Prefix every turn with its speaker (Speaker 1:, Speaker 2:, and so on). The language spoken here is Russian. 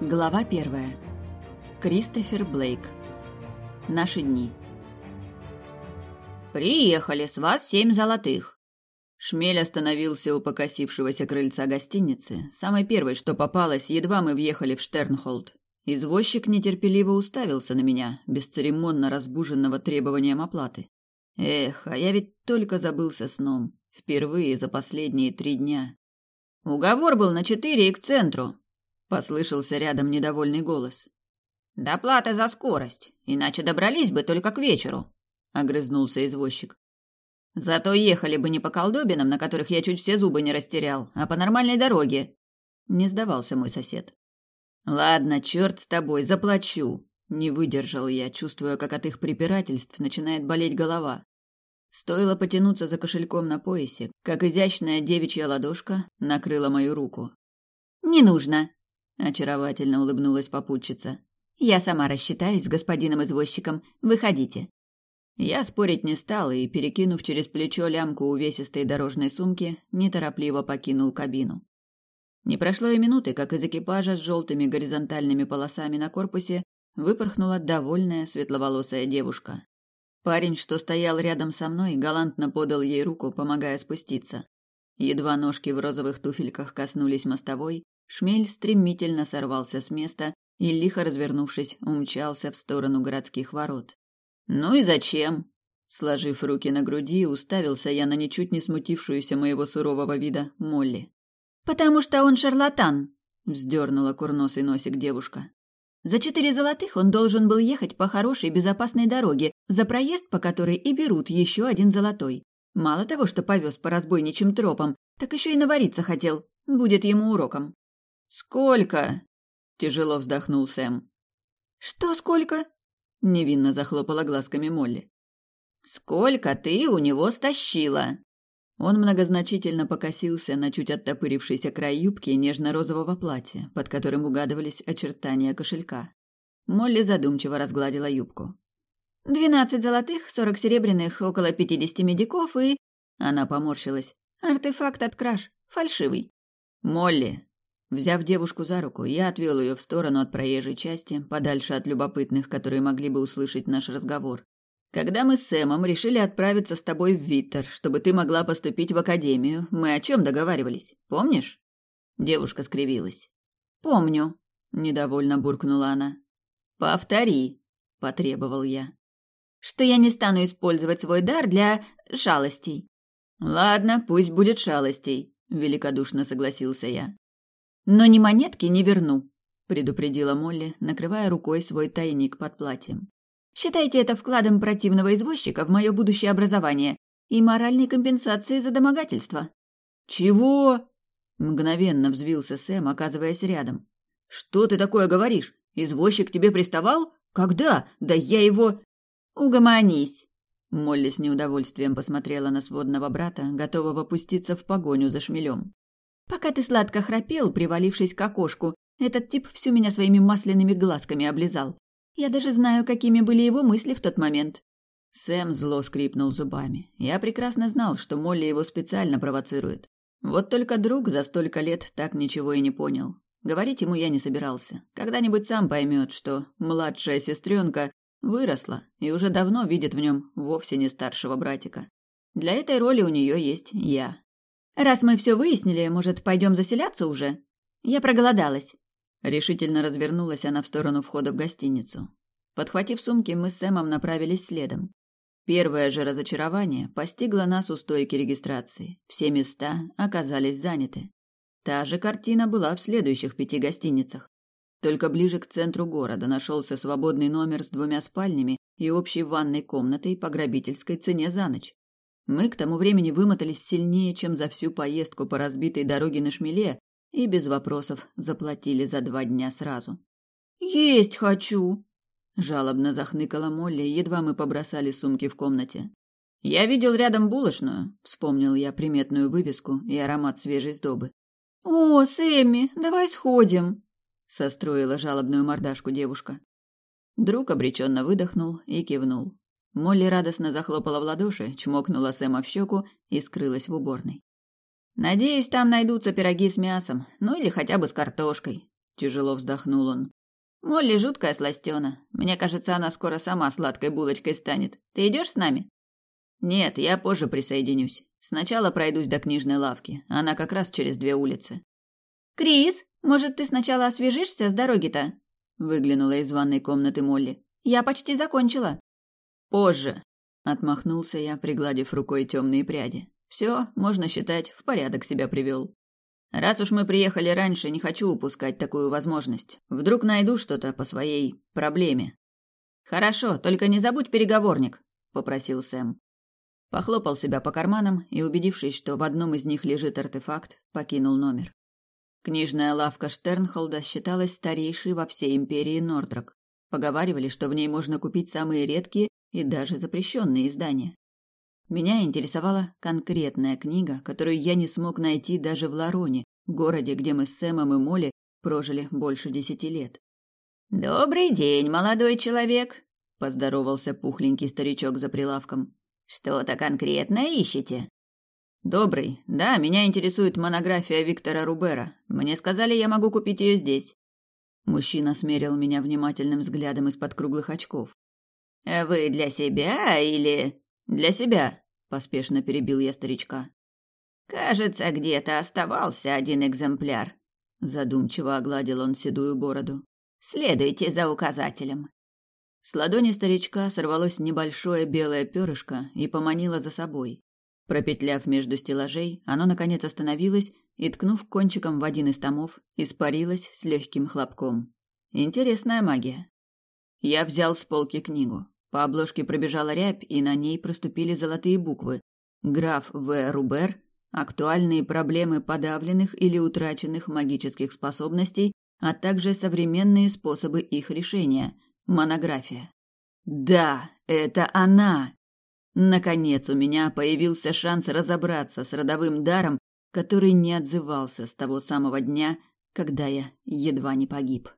Speaker 1: Глава первая. Кристофер Блейк. Наши дни.
Speaker 2: «Приехали, с вас семь золотых!»
Speaker 1: Шмель остановился у покосившегося крыльца гостиницы, самой первой, что попалось, едва мы въехали в Штернхолд. Извозчик нетерпеливо уставился на меня, бесцеремонно разбуженного требованием оплаты. Эх, а я ведь только забылся сном. Впервые за последние три дня.
Speaker 2: «Уговор был на четыре и к центру»,
Speaker 1: Послышался рядом недовольный голос.
Speaker 2: Доплата за скорость, иначе добрались бы только к вечеру,
Speaker 1: огрызнулся извозчик. Зато ехали бы не по колдобинам, на которых я чуть все зубы не растерял, а по нормальной дороге. Не сдавался мой сосед. Ладно, черт с тобой, заплачу. Не выдержал я, чувствуя, как от их препирательств начинает болеть голова. Стоило потянуться за кошельком на поясе, как изящная девичья ладошка накрыла мою руку.
Speaker 3: «Не нужно»,
Speaker 1: очаровательно улыбнулась попутчица.
Speaker 3: Я сама рассчитаюсь с господином извозчиком. Выходите.
Speaker 1: Я спорить не стал и, перекинув через плечо лямку увесистой дорожной сумки, неторопливо покинул кабину. Не прошло и минуты, как из экипажа с желтыми горизонтальными полосами на корпусе выпорхнула довольная светловолосая девушка. Парень, что стоял рядом со мной, галантно подал ей руку, помогая спуститься. Едва ножки в розовых туфельках коснулись мостовой, Шмель стремительно сорвался с места и, лихо развернувшись, умчался в сторону городских ворот. «Ну и зачем?» Сложив руки на груди, уставился я на ничуть не смутившуюся моего сурового вида Молли.
Speaker 3: «Потому что он шарлатан», —
Speaker 1: вздернула курносый носик девушка.
Speaker 3: «За четыре золотых он должен был ехать по хорошей безопасной дороге, за проезд по которой и берут еще один золотой. Мало того, что повез по разбойничьим тропам, так еще и навариться хотел. Будет ему уроком».
Speaker 1: «Сколько?» – тяжело вздохнул Сэм.
Speaker 3: «Что сколько?»
Speaker 1: – невинно захлопала глазками Молли.
Speaker 2: «Сколько ты у него стащила?»
Speaker 1: Он многозначительно покосился на чуть оттопырившийся край юбки нежно-розового платья, под которым угадывались очертания кошелька. Молли задумчиво разгладила юбку.
Speaker 3: «Двенадцать золотых, сорок серебряных, около пятидесяти медиков и...»
Speaker 1: Она поморщилась.
Speaker 3: «Артефакт от краж. Фальшивый».
Speaker 1: «Молли, Взяв девушку за руку, я отвел ее в сторону от проезжей части, подальше от любопытных, которые могли бы услышать наш разговор. Когда мы с Сэмом решили отправиться с тобой в Виттер, чтобы ты могла поступить в академию, мы о чем договаривались? Помнишь? Девушка скривилась.
Speaker 3: Помню,
Speaker 1: недовольно буркнула она. Повтори, потребовал я.
Speaker 3: Что я не стану использовать свой дар для шалостей.
Speaker 1: Ладно, пусть будет шалостей, великодушно согласился я.
Speaker 3: Но ни монетки не верну,
Speaker 1: предупредила Молли, накрывая рукой свой тайник под платьем.
Speaker 3: Считайте это вкладом противного извозчика в мое будущее образование и моральной компенсацией за домогательство.
Speaker 1: Чего? Мгновенно взвился Сэм, оказываясь рядом. Что ты такое говоришь? Извозчик тебе приставал? Когда? Да я его...
Speaker 3: Угомонись.
Speaker 1: Молли с неудовольствием посмотрела на сводного брата, готового пуститься в погоню за шмелем.
Speaker 3: Пока ты сладко храпел, привалившись к окошку, этот тип всю меня своими масляными глазками облизал. Я даже знаю, какими были его мысли в тот момент.
Speaker 1: Сэм зло скрипнул зубами. Я прекрасно знал, что Молли его специально провоцирует. Вот только друг за столько лет так ничего и не понял. Говорить ему я не собирался. Когда-нибудь сам поймет, что младшая сестренка выросла и уже давно видит в нем вовсе не старшего братика. Для этой роли у нее есть я.
Speaker 3: Раз мы все выяснили, может, пойдем заселяться уже? Я проголодалась.
Speaker 1: Решительно развернулась она в сторону входа в гостиницу. Подхватив сумки, мы с Сэмом направились следом. Первое же разочарование постигло нас у стойки регистрации. Все места оказались заняты. Та же картина была в следующих пяти гостиницах. Только ближе к центру города нашелся свободный номер с двумя спальнями и общей ванной комнатой по грабительской цене за ночь. Мы к тому времени вымотались сильнее, чем за всю поездку по разбитой дороге на шмеле, и без вопросов заплатили за два дня сразу.
Speaker 3: «Есть хочу!»
Speaker 1: – жалобно захныкала Молли, едва мы побросали сумки в комнате.
Speaker 2: «Я видел рядом булочную», – вспомнил я приметную вывеску и аромат свежей сдобы.
Speaker 3: «О, Сэмми, давай сходим!»
Speaker 1: – состроила жалобную мордашку девушка. Друг обреченно выдохнул и кивнул. Молли радостно захлопала в ладоши, чмокнула Сэма в щеку и скрылась в уборной.
Speaker 2: «Надеюсь, там найдутся пироги с мясом, ну или хотя бы с картошкой»,
Speaker 1: тяжело вздохнул он.
Speaker 3: Молли жуткая сластена. Мне кажется, она скоро сама сладкой булочкой станет. Ты идешь с нами?
Speaker 1: Нет, я позже присоединюсь. Сначала пройдусь до книжной лавки. Она как раз через две улицы.
Speaker 3: Крис, может, ты сначала освежишься с дороги-то? Выглянула из ванной комнаты Молли. Я почти закончила.
Speaker 1: Позже, отмахнулся я, пригладив рукой темные пряди. Все, можно считать, в порядок себя привел. Раз уж мы приехали раньше, не хочу упускать такую возможность. Вдруг найду что-то по своей проблеме. Хорошо, только не забудь переговорник, попросил Сэм. Похлопал себя по карманам и, убедившись, что в одном из них лежит артефакт, покинул номер. Книжная лавка Штернхолда считалась старейшей во всей империи Нордрак. Поговаривали, что в ней можно купить самые редкие и даже запрещенные издания. Меня интересовала конкретная книга, которую я не смог найти даже в Лароне, городе, где мы с Сэмом и Молли прожили больше десяти лет.
Speaker 3: «Добрый день, молодой человек!»
Speaker 1: – поздоровался пухленький старичок за прилавком.
Speaker 3: «Что-то конкретное ищете?»
Speaker 1: «Добрый. Да, меня интересует монография Виктора Рубера. Мне сказали, я могу купить ее здесь». Мужчина смерил меня внимательным взглядом из-под круглых очков.
Speaker 3: «Вы для себя или...»
Speaker 1: «Для себя», — поспешно перебил я старичка.
Speaker 3: «Кажется, где-то оставался один экземпляр», —
Speaker 1: задумчиво огладил он седую бороду.
Speaker 3: «Следуйте за указателем».
Speaker 1: С ладони старичка сорвалось небольшое белое перышко и поманило за собой. Пропетляв между стеллажей, оно, наконец, остановилось и, ткнув кончиком в один из томов, испарилось с легким хлопком. Интересная магия. Я взял с полки книгу. По обложке пробежала рябь, и на ней проступили золотые буквы. Граф В. Рубер. Актуальные проблемы подавленных или утраченных магических способностей, а также современные способы их решения. Монография. Да, это она! Наконец у меня появился шанс разобраться с родовым даром, который не отзывался с того самого дня, когда я едва не погиб.